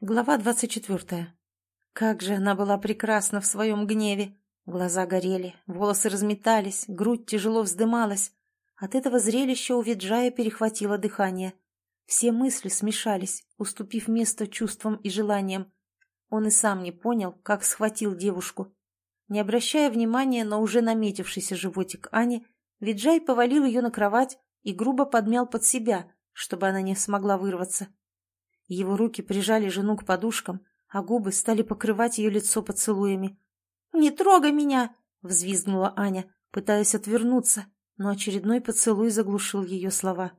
Глава двадцать четвертая. Как же она была прекрасна в своем гневе! Глаза горели, волосы разметались, грудь тяжело вздымалась. От этого зрелища у Виджая перехватило дыхание. Все мысли смешались, уступив место чувствам и желаниям. Он и сам не понял, как схватил девушку. Не обращая внимания на уже наметившийся животик Ани, Виджай повалил ее на кровать и грубо подмял под себя, чтобы она не смогла вырваться. Его руки прижали жену к подушкам, а губы стали покрывать ее лицо поцелуями. «Не трогай меня!» — взвизгнула Аня, пытаясь отвернуться, но очередной поцелуй заглушил ее слова.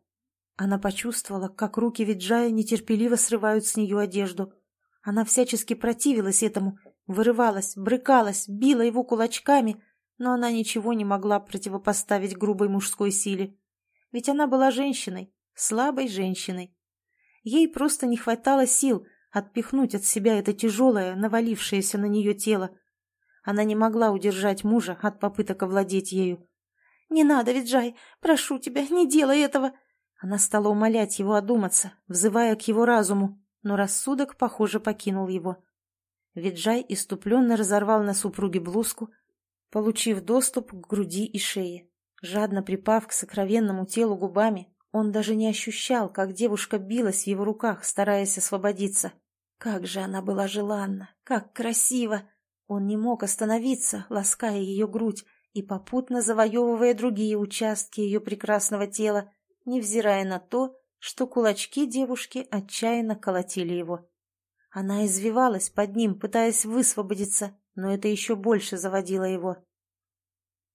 Она почувствовала, как руки Виджая нетерпеливо срывают с нее одежду. Она всячески противилась этому, вырывалась, брыкалась, била его кулачками, но она ничего не могла противопоставить грубой мужской силе. Ведь она была женщиной, слабой женщиной. Ей просто не хватало сил отпихнуть от себя это тяжелое, навалившееся на нее тело. Она не могла удержать мужа от попыток овладеть ею. «Не надо, Виджай, прошу тебя, не делай этого!» Она стала умолять его одуматься, взывая к его разуму, но рассудок, похоже, покинул его. Виджай иступленно разорвал на супруге блузку, получив доступ к груди и шее. Жадно припав к сокровенному телу губами, он даже не ощущал, как девушка билась в его руках, стараясь освободиться. Как же она была желанна, как красиво! Он не мог остановиться, лаская ее грудь и попутно завоевывая другие участки ее прекрасного тела, невзирая на то, что кулачки девушки отчаянно колотили его. Она извивалась под ним, пытаясь высвободиться, но это еще больше заводило его.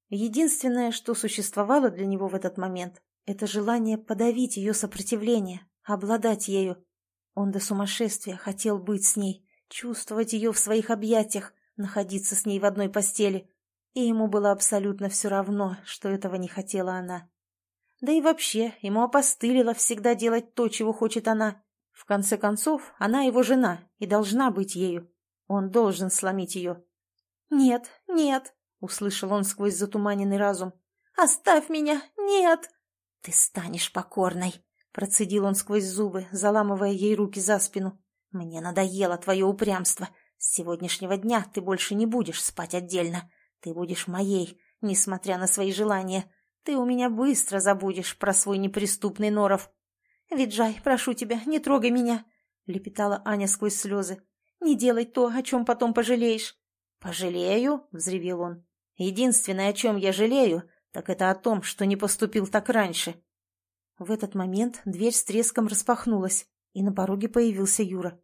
Единственное, что существовало для него в этот момент, это желание подавить ее сопротивление, обладать ею. Он до сумасшествия хотел быть с ней, чувствовать ее в своих объятиях, находиться с ней в одной постели. И ему было абсолютно все равно, что этого не хотела она. Да и вообще, ему опостылило всегда делать то, чего хочет она. В конце концов, она его жена и должна быть ею. Он должен сломить ее. «Нет, нет!» — услышал он сквозь затуманенный разум. «Оставь меня! Нет!» «Ты станешь покорной!» — процедил он сквозь зубы, заламывая ей руки за спину. «Мне надоело твое упрямство. С сегодняшнего дня ты больше не будешь спать отдельно. Ты будешь моей, несмотря на свои желания. Ты у меня быстро забудешь про свой неприступный норов». «Виджай, прошу тебя, не трогай меня!» — лепетала Аня сквозь слезы. «Не делай то, о чем потом пожалеешь». «Пожалею?» — взревел он. «Единственное, о чем я жалею, так это о том, что не поступил так раньше. В этот момент дверь с треском распахнулась, и на пороге появился Юра.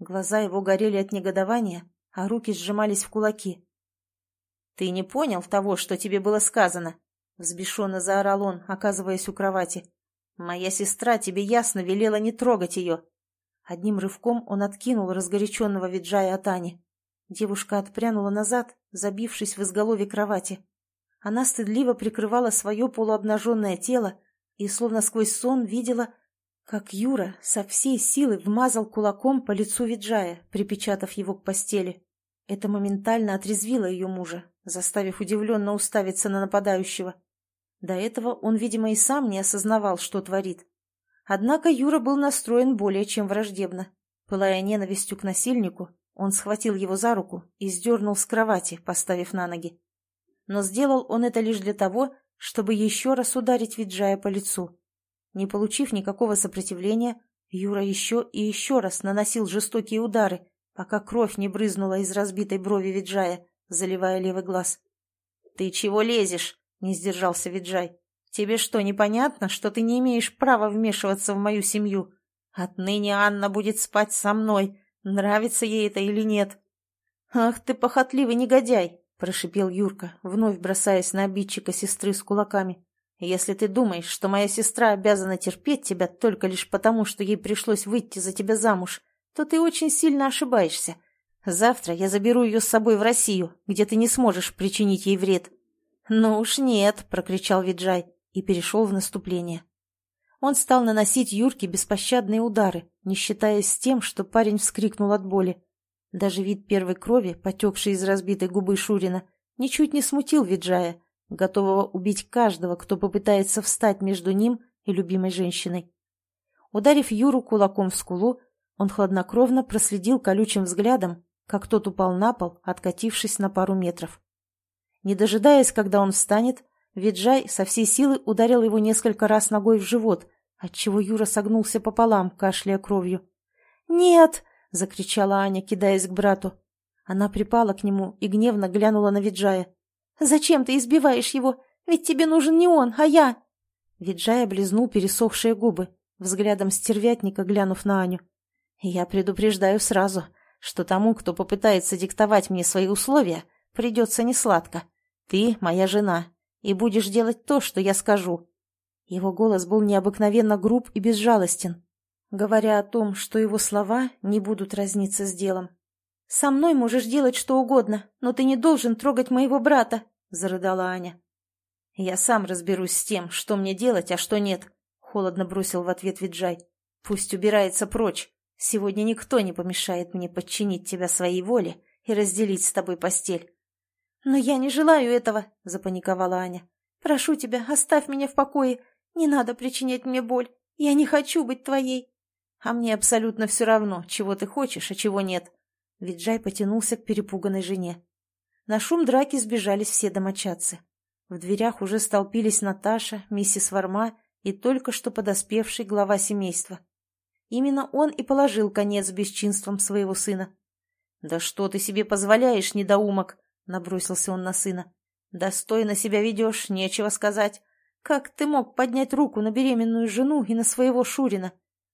Глаза его горели от негодования, а руки сжимались в кулаки. «Ты не понял того, что тебе было сказано?» — взбешенно заорал он, оказываясь у кровати. «Моя сестра тебе ясно велела не трогать ее». Одним рывком он откинул разгоряченного Виджая от Ани. Девушка отпрянула назад, забившись в изголовье кровати. Она стыдливо прикрывала свое полуобнаженное тело и, словно сквозь сон, видела, как Юра со всей силы вмазал кулаком по лицу Виджая, припечатав его к постели. Это моментально отрезвило ее мужа, заставив удивленно уставиться на нападающего. До этого он, видимо, и сам не осознавал, что творит. Однако Юра был настроен более чем враждебно. Пылая ненавистью к насильнику, он схватил его за руку и сдернул с кровати, поставив на ноги но сделал он это лишь для того, чтобы еще раз ударить Виджая по лицу. Не получив никакого сопротивления, Юра еще и еще раз наносил жестокие удары, пока кровь не брызнула из разбитой брови Виджая, заливая левый глаз. «Ты чего лезешь?» — не сдержался Виджай. «Тебе что, непонятно, что ты не имеешь права вмешиваться в мою семью? Отныне Анна будет спать со мной, нравится ей это или нет». «Ах ты похотливый негодяй!» — прошипел Юрка, вновь бросаясь на обидчика сестры с кулаками. «Если ты думаешь, что моя сестра обязана терпеть тебя только лишь потому, что ей пришлось выйти за тебя замуж, то ты очень сильно ошибаешься. Завтра я заберу ее с собой в Россию, где ты не сможешь причинить ей вред». «Ну уж нет», — прокричал Виджай и перешел в наступление. Он стал наносить Юрке беспощадные удары, не считаясь с тем, что парень вскрикнул от боли. Даже вид первой крови, потекшей из разбитой губы Шурина, ничуть не смутил Виджая, готового убить каждого, кто попытается встать между ним и любимой женщиной. Ударив Юру кулаком в скулу, Он хладнокровно проследил колючим взглядом, как тот упал на пол, откатившись на пару метров. Не дожидаясь, когда он встанет, Виджай со всей силы ударил его несколько раз ногой в живот, отчего Юра согнулся пополам, кашляя кровью. «Нет!» — закричала Аня, кидаясь к брату. Она припала к нему и гневно глянула на Виджая. «Зачем ты избиваешь его? Ведь тебе нужен не он, а я!» Виджай облизнул пересохшие губы, взглядом стервятника глянув на Аню. «Я предупреждаю сразу, что тому, кто попытается диктовать мне свои условия, придется несладко. Ты моя жена, и будешь делать то, что я скажу». Его голос был необыкновенно груб и безжалостен, говоря о том, что его слова не будут разниться с делом. «Со мной можешь делать что угодно, но ты не должен трогать моего брата», — зарыдала Аня. «Я сам разберусь с тем, что мне делать, а что нет», — холодно бросил в ответ Виджай. «Пусть убирается прочь. Сегодня никто не помешает мне подчинить тебя своей воле и разделить с тобой постель. «Но я не желаю этого», — запаниковала Аня. «Прошу тебя, оставь меня в покое. Не надо причинять мне боль. Я не хочу быть твоей». «А мне абсолютно все равно, чего ты хочешь, а чего нет». Виджай потянулся к перепуганной жене. На шум драки сбежались все домочадцы. В дверях уже столпились Наташа, миссис Варма и только что подоспевший глава семейства. Именно он и положил конец бесчинствам своего сына. «Да что ты себе позволяешь, недоумок?» набросился он на сына. «Достойно себя ведешь, нечего сказать. Как ты мог поднять руку на беременную жену и на своего Шурина?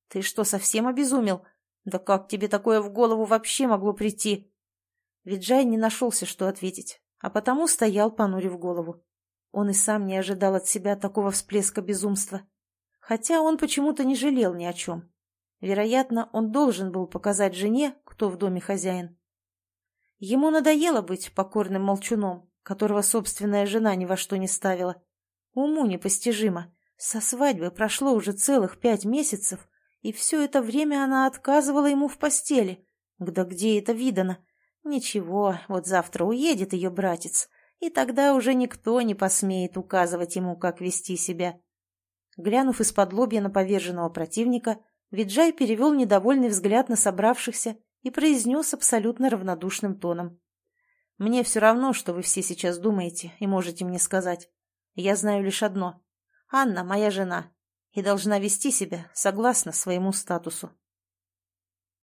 Ты что, совсем обезумел? Да как тебе такое в голову вообще могло прийти?» Виджай не нашелся, что ответить, а потому стоял, понурив голову. Он и сам не ожидал от себя такого всплеска безумства. Хотя он почему-то не жалел ни о чем. Вероятно, он должен был показать жене, кто в доме хозяин. Ему надоело быть покорным молчуном, которого собственная жена ни во что не ставила. Уму непостижимо. Со свадьбы прошло уже целых пять месяцев, и все это время она отказывала ему в постели. Да где это видано? Ничего, вот завтра уедет ее братец, и тогда уже никто не посмеет указывать ему, как вести себя. Глянув из-под лобья на поверженного противника, Виджай перевел недовольный взгляд на собравшихся и произнес абсолютно равнодушным тоном. «Мне все равно, что вы все сейчас думаете и можете мне сказать. Я знаю лишь одно. Анна моя жена и должна вести себя согласно своему статусу.